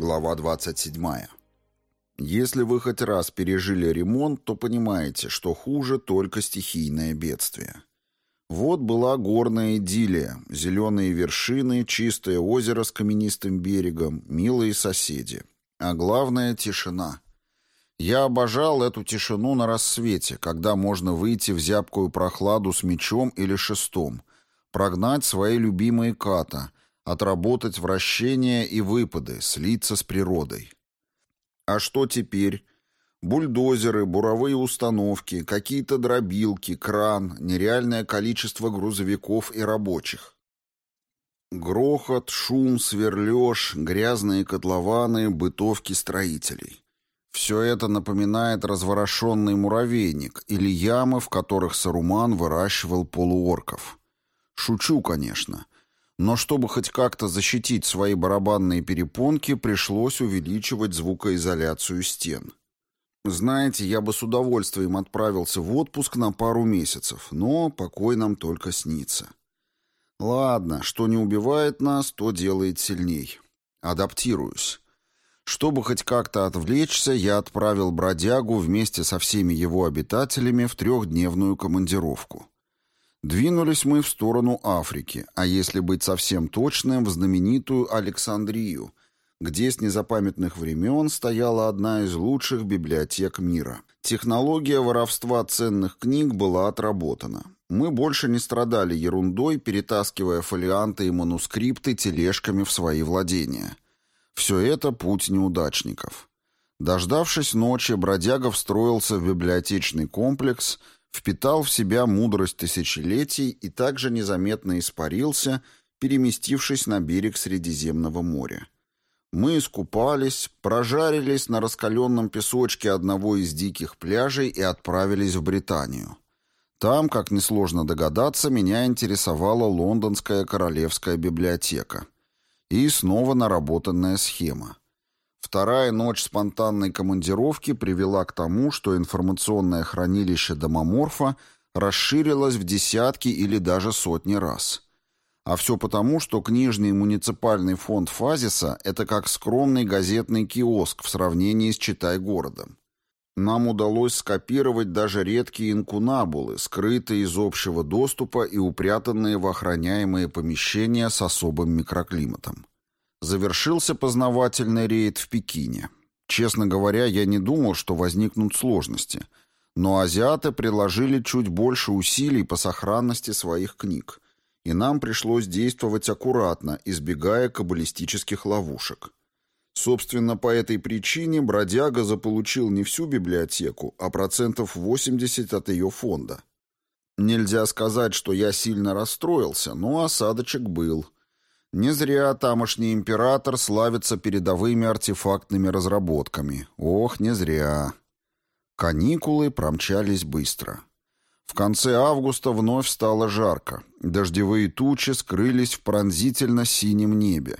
Глава 27. Если вы хоть раз пережили ремонт, то понимаете, что хуже только стихийное бедствие. Вот была горная идиллия, зеленые вершины, чистое озеро с каменистым берегом, милые соседи. А главное — тишина. Я обожал эту тишину на рассвете, когда можно выйти в зябкую прохладу с мечом или шестом, прогнать свои любимые ката — отработать вращения и выпады, слиться с природой. А что теперь? Бульдозеры, буровые установки, какие-то дробилки, кран, нереальное количество грузовиков и рабочих. Грохот, шум, сверлеж, грязные котлованы, бытовки строителей. Все это напоминает разворошенный муравейник или ямы, в которых Саруман выращивал полуорков. Шучу, конечно. Но чтобы хоть как-то защитить свои барабанные перепонки, пришлось увеличивать звукоизоляцию стен. Знаете, я бы с удовольствием отправился в отпуск на пару месяцев, но покой нам только снится. Ладно, что не убивает нас, то делает сильней. Адаптируюсь. Чтобы хоть как-то отвлечься, я отправил бродягу вместе со всеми его обитателями в трехдневную командировку. Двинулись мы в сторону Африки, а если быть совсем точным, в знаменитую Александрию, где с незапамятных времен стояла одна из лучших библиотек мира. Технология воровства ценных книг была отработана. Мы больше не страдали ерундой, перетаскивая фолианты и манускрипты тележками в свои владения. Все это путь неудачников. Дождавшись ночи, бродяга встроился в библиотечный комплекс – впитал в себя мудрость тысячелетий и также незаметно испарился, переместившись на берег Средиземного моря. Мы искупались, прожарились на раскаленном песочке одного из диких пляжей и отправились в Британию. Там, как несложно догадаться, меня интересовала лондонская королевская библиотека. И снова наработанная схема. Вторая ночь спонтанной командировки привела к тому, что информационное хранилище Домоморфа расширилось в десятки или даже сотни раз. А все потому, что книжный муниципальный фонд Фазиса – это как скромный газетный киоск в сравнении с Читай-городом. Нам удалось скопировать даже редкие инкунабулы, скрытые из общего доступа и упрятанные в охраняемые помещения с особым микроклиматом. Завершился познавательный рейд в Пекине. Честно говоря, я не думал, что возникнут сложности, но азиаты приложили чуть больше усилий по сохранности своих книг, и нам пришлось действовать аккуратно, избегая каббалистических ловушек. Собственно, по этой причине бродяга заполучил не всю библиотеку, а процентов 80 от ее фонда. Нельзя сказать, что я сильно расстроился, но осадочек был – не зря тамошний император славится передовыми артефактными разработками. Ох, не зря. Каникулы промчались быстро. В конце августа вновь стало жарко. Дождевые тучи скрылись в пронзительно синем небе.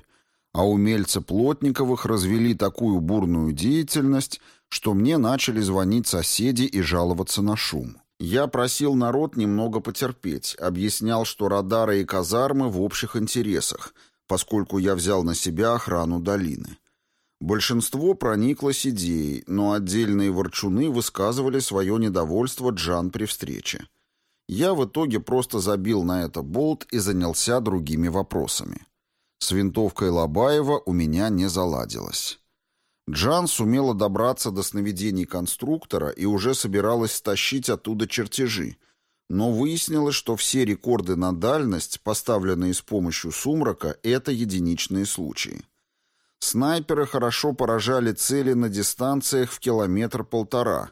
А умельцы Плотниковых развели такую бурную деятельность, что мне начали звонить соседи и жаловаться на шум. Я просил народ немного потерпеть, объяснял, что радары и казармы в общих интересах, поскольку я взял на себя охрану долины. Большинство прониклось идеей, но отдельные ворчуны высказывали свое недовольство Джан при встрече. Я в итоге просто забил на это болт и занялся другими вопросами. С винтовкой Лобаева у меня не заладилось. Джан сумела добраться до сновидений конструктора и уже собиралась стащить оттуда чертежи, но выяснилось, что все рекорды на дальность, поставленные с помощью сумрака, это единичные случаи. Снайперы хорошо поражали цели на дистанциях в километр-полтора,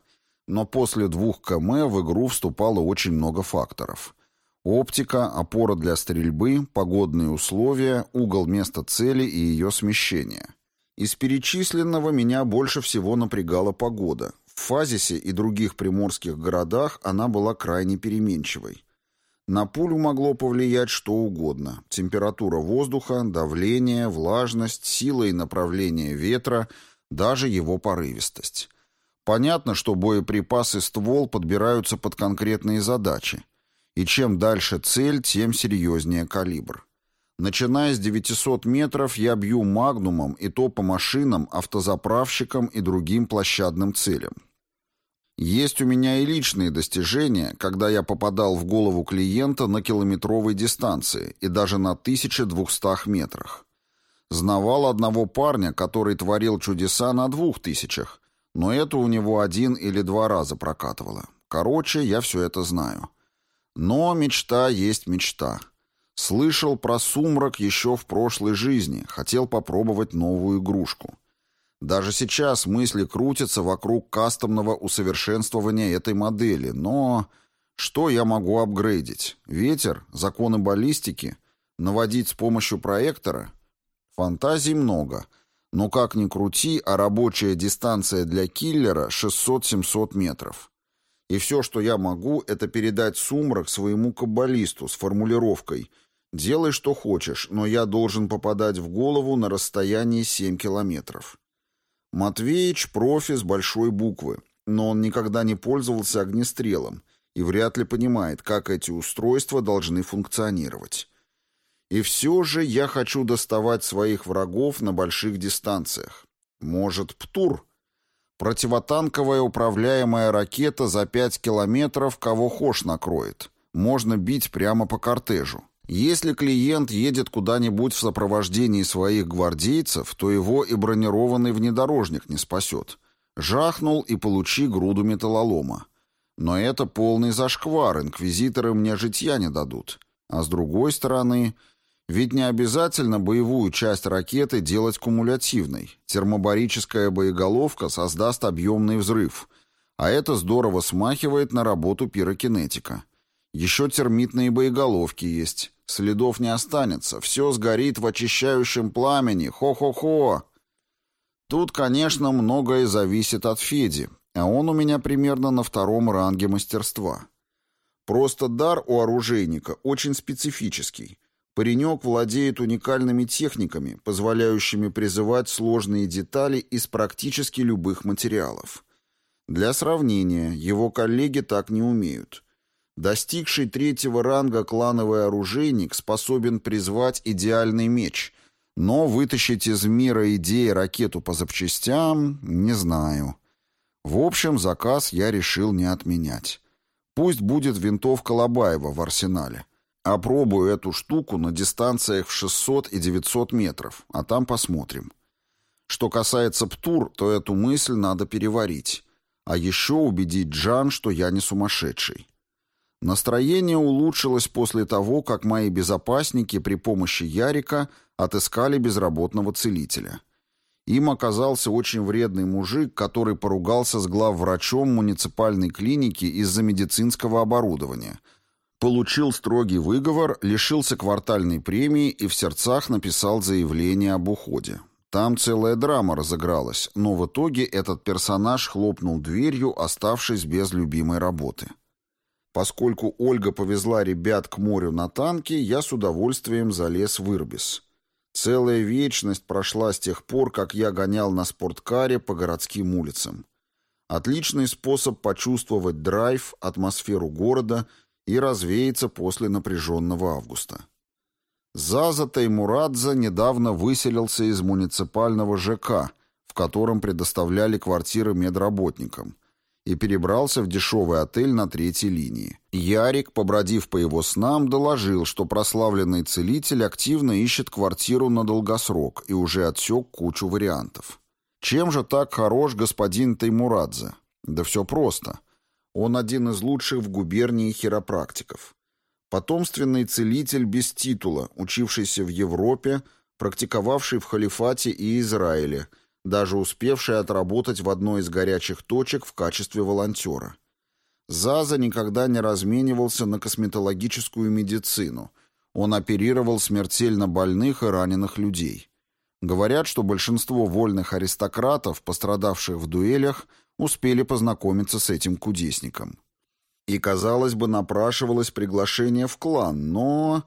но после двух км в игру вступало очень много факторов. Оптика, опора для стрельбы, погодные условия, угол места цели и ее смещение. Из перечисленного меня больше всего напрягала погода. В Фазисе и других приморских городах она была крайне переменчивой. На пулю могло повлиять что угодно. Температура воздуха, давление, влажность, сила и направление ветра, даже его порывистость. Понятно, что боеприпасы ствол подбираются под конкретные задачи. И чем дальше цель, тем серьезнее калибр. Начиная с 900 метров я бью магнумом и то по машинам, автозаправщикам и другим площадным целям. Есть у меня и личные достижения, когда я попадал в голову клиента на километровой дистанции и даже на 1200 метрах. Знавал одного парня, который творил чудеса на двух тысячах, но это у него один или два раза прокатывало. Короче, я все это знаю. Но мечта есть мечта. Слышал про сумрак еще в прошлой жизни, хотел попробовать новую игрушку. Даже сейчас мысли крутятся вокруг кастомного усовершенствования этой модели, но что я могу апгрейдить? Ветер, законы баллистики, наводить с помощью проектора? Фантазий много, но как ни крути, а рабочая дистанция для киллера 600-700 метров. И все, что я могу, это передать сумрак своему каббалисту с формулировкой «Делай, что хочешь, но я должен попадать в голову на расстоянии 7 километров». Матвеич – профи с большой буквы, но он никогда не пользовался огнестрелом и вряд ли понимает, как эти устройства должны функционировать. И все же я хочу доставать своих врагов на больших дистанциях. Может, ПТУР? Противотанковая управляемая ракета за 5 километров кого хошь накроет. Можно бить прямо по кортежу. Если клиент едет куда-нибудь в сопровождении своих гвардейцев, то его и бронированный внедорожник не спасет. Жахнул и получи груду металлолома. Но это полный зашквар, инквизиторы мне житья не дадут. А с другой стороны, ведь не обязательно боевую часть ракеты делать кумулятивной. Термобарическая боеголовка создаст объемный взрыв, а это здорово смахивает на работу пирокинетика. Еще термитные боеголовки есть. Следов не останется, все сгорит в очищающем пламени, хо-хо-хо. Тут, конечно, многое зависит от Феди, а он у меня примерно на втором ранге мастерства. Просто дар у оружейника очень специфический. Паренек владеет уникальными техниками, позволяющими призывать сложные детали из практически любых материалов. Для сравнения, его коллеги так не умеют. Достигший третьего ранга клановый оружейник способен призвать идеальный меч, но вытащить из мира идеи ракету по запчастям не знаю. В общем, заказ я решил не отменять. Пусть будет винтовка Лобаева в арсенале. Опробую эту штуку на дистанциях в 600 и 900 метров, а там посмотрим. Что касается ПТУР, то эту мысль надо переварить. А еще убедить Джан, что я не сумасшедший. Настроение улучшилось после того, как мои безопасники при помощи Ярика отыскали безработного целителя. Им оказался очень вредный мужик, который поругался с главврачом муниципальной клиники из-за медицинского оборудования. Получил строгий выговор, лишился квартальной премии и в сердцах написал заявление об уходе. Там целая драма разыгралась, но в итоге этот персонаж хлопнул дверью, оставшись без любимой работы. Поскольку Ольга повезла ребят к морю на танке, я с удовольствием залез в Ирбис. Целая вечность прошла с тех пор, как я гонял на спорткаре по городским улицам. Отличный способ почувствовать драйв, атмосферу города и развеяться после напряженного августа. Заза Таймурадзе недавно выселился из муниципального ЖК, в котором предоставляли квартиры медработникам – и перебрался в дешевый отель на третьей линии. Ярик, побродив по его снам, доложил, что прославленный целитель активно ищет квартиру на долгосрок и уже отсек кучу вариантов. Чем же так хорош господин Таймурадзе? Да все просто. Он один из лучших в губернии хиропрактиков. Потомственный целитель без титула, учившийся в Европе, практиковавший в халифате и Израиле – даже успевший отработать в одной из горячих точек в качестве волонтера. Заза никогда не разменивался на косметологическую медицину. Он оперировал смертельно больных и раненых людей. Говорят, что большинство вольных аристократов, пострадавших в дуэлях, успели познакомиться с этим кудесником. И, казалось бы, напрашивалось приглашение в клан, но...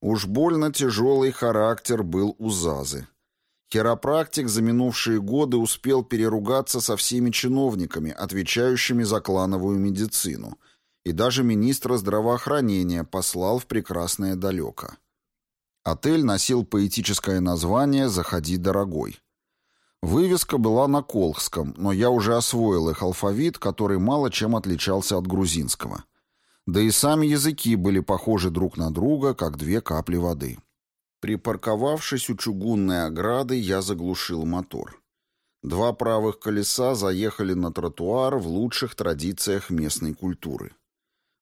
Уж больно тяжелый характер был у Зазы. Хиропрактик за минувшие годы успел переругаться со всеми чиновниками, отвечающими за клановую медицину, и даже министра здравоохранения послал в прекрасное далеко. Отель носил поэтическое название «Заходи, дорогой». Вывеска была на колхском, но я уже освоил их алфавит, который мало чем отличался от грузинского. Да и сами языки были похожи друг на друга, как две капли воды. Припарковавшись у чугунной ограды, я заглушил мотор. Два правых колеса заехали на тротуар в лучших традициях местной культуры.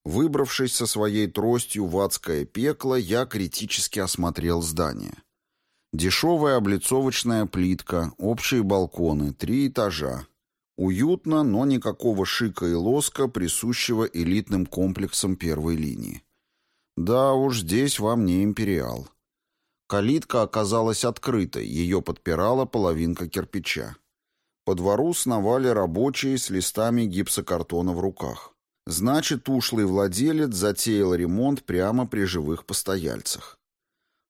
Выбравшись со своей тростью в адское пекло, я критически осмотрел здание. Дешевая облицовочная плитка, общие балконы, три этажа. Уютно, но никакого шика и лоска, присущего элитным комплексам первой линии. Да уж, здесь вам не империал. Калитка оказалась открытой, ее подпирала половинка кирпича. По двору сновали рабочие с листами гипсокартона в руках. Значит, ушлый владелец затеял ремонт прямо при живых постояльцах.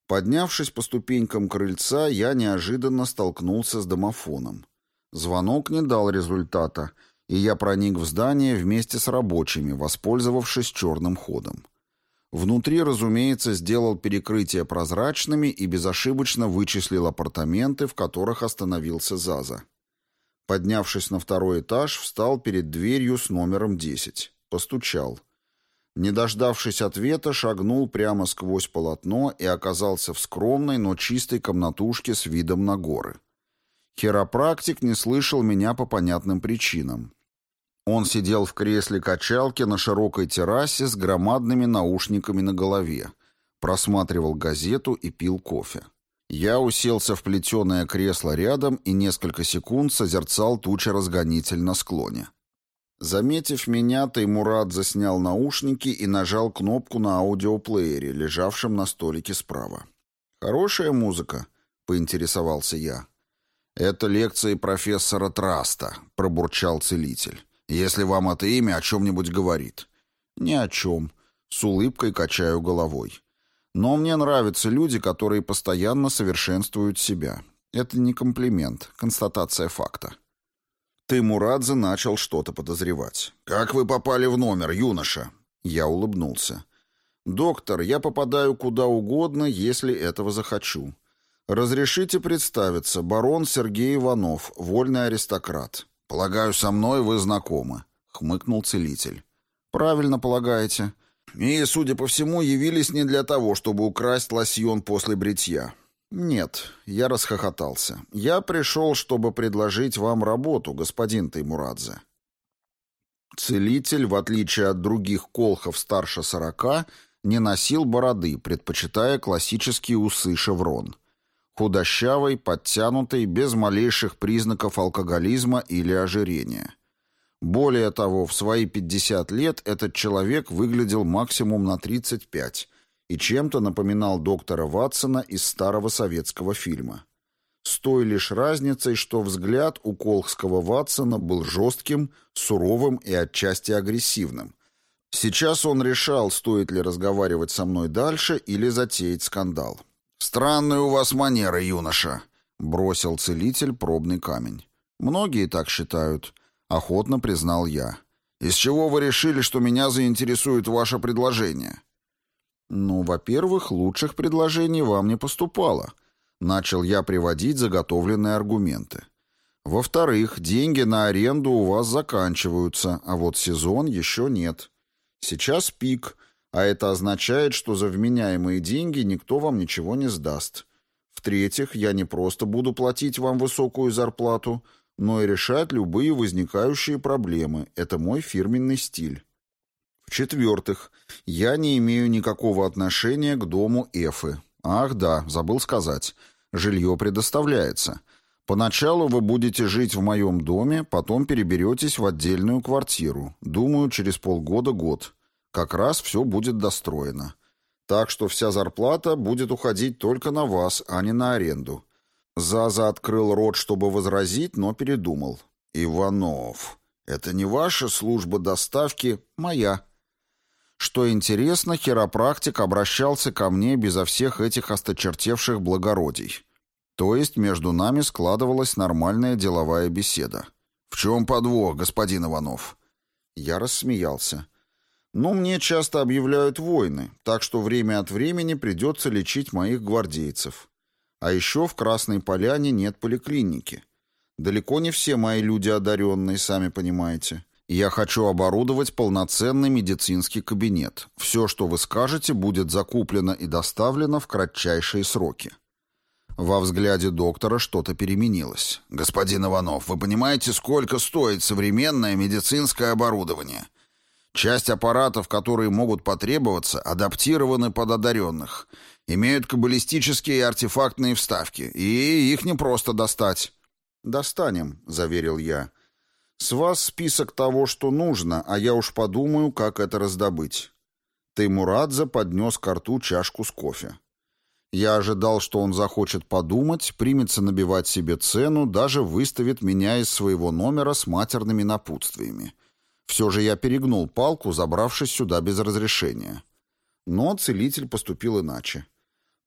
Поднявшись по ступенькам крыльца, я неожиданно столкнулся с домофоном. Звонок не дал результата, и я проник в здание вместе с рабочими, воспользовавшись черным ходом. Внутри, разумеется, сделал перекрытие прозрачными и безошибочно вычислил апартаменты, в которых остановился Заза. Поднявшись на второй этаж, встал перед дверью с номером 10. Постучал. Не дождавшись ответа, шагнул прямо сквозь полотно и оказался в скромной, но чистой комнатушке с видом на горы. Хиропрактик не слышал меня по понятным причинам. Он сидел в кресле качалки на широкой террасе с громадными наушниками на голове, просматривал газету и пил кофе. Я уселся в плетеное кресло рядом и несколько секунд созерцал тучеразгонитель на склоне. Заметив меня, Таймурат заснял наушники и нажал кнопку на аудиоплеере, лежавшем на столике справа. «Хорошая музыка?» — поинтересовался я. «Это лекции профессора Траста», — пробурчал целитель. «Если вам это имя о чем-нибудь говорит». «Ни о чем», — с улыбкой качаю головой. «Но мне нравятся люди, которые постоянно совершенствуют себя. Это не комплимент, констатация факта». Таймурадзе начал что-то подозревать. «Как вы попали в номер, юноша?» Я улыбнулся. «Доктор, я попадаю куда угодно, если этого захочу. Разрешите представиться, барон Сергей Иванов, вольный аристократ. Полагаю, со мной вы знакомы», — хмыкнул целитель. «Правильно полагаете. И, судя по всему, явились не для того, чтобы украсть лосьон после бритья. «Нет», — я расхохотался. «Я пришел, чтобы предложить вам работу, господин Таймурадзе». Целитель, в отличие от других колхов старше сорока, не носил бороды, предпочитая классические усы шеврон. Худощавый, подтянутый, без малейших признаков алкоголизма или ожирения. Более того, в свои 50 лет этот человек выглядел максимум на 35, и чем-то напоминал доктора Ватсона из старого советского фильма. С той лишь разницей, что взгляд у Колхского Ватсона был жестким, суровым и отчасти агрессивным. Сейчас он решал, стоит ли разговаривать со мной дальше или затеять скандал. «Странные у вас манеры, юноша», — бросил целитель пробный камень. «Многие так считают», — охотно признал я. «Из чего вы решили, что меня заинтересует ваше предложение?» «Ну, во-первых, лучших предложений вам не поступало». Начал я приводить заготовленные аргументы. Во-вторых, деньги на аренду у вас заканчиваются, а вот сезон еще нет. Сейчас пик, а это означает, что за вменяемые деньги никто вам ничего не сдаст. В-третьих, я не просто буду платить вам высокую зарплату, но и решать любые возникающие проблемы. Это мой фирменный стиль. В-четвертых, я не имею никакого отношения к дому Эфы. Ах да, забыл сказать. Жилье предоставляется. Поначалу вы будете жить в моем доме, потом переберетесь в отдельную квартиру. Думаю, через полгода-год. Как раз все будет достроено. Так что вся зарплата будет уходить только на вас, а не на аренду. Заза открыл рот, чтобы возразить, но передумал. «Иванов, это не ваша служба доставки, моя». Что интересно, хиропрактик обращался ко мне безо всех этих осточертевших благородий. То есть между нами складывалась нормальная деловая беседа. «В чем подвох, господин Иванов?» Я рассмеялся. Но мне часто объявляют войны, так что время от времени придется лечить моих гвардейцев. А еще в Красной Поляне нет поликлиники. Далеко не все мои люди одаренные, сами понимаете. Я хочу оборудовать полноценный медицинский кабинет. Все, что вы скажете, будет закуплено и доставлено в кратчайшие сроки. Во взгляде доктора что-то переменилось. «Господин Иванов, вы понимаете, сколько стоит современное медицинское оборудование? Часть аппаратов, которые могут потребоваться, адаптированы под одаренных, имеют каббалистические и артефактные вставки, и их не просто достать». «Достанем», — заверил я. «С вас список того, что нужно, а я уж подумаю, как это раздобыть». Таймурадзе поднес к рту чашку с кофе. Я ожидал, что он захочет подумать, примется набивать себе цену, даже выставит меня из своего номера с матерными напутствиями. Все же я перегнул палку, забравшись сюда без разрешения. Но целитель поступил иначе.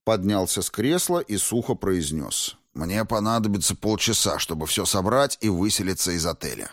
Поднялся с кресла и сухо произнес. «Мне понадобится полчаса, чтобы все собрать и выселиться из отеля».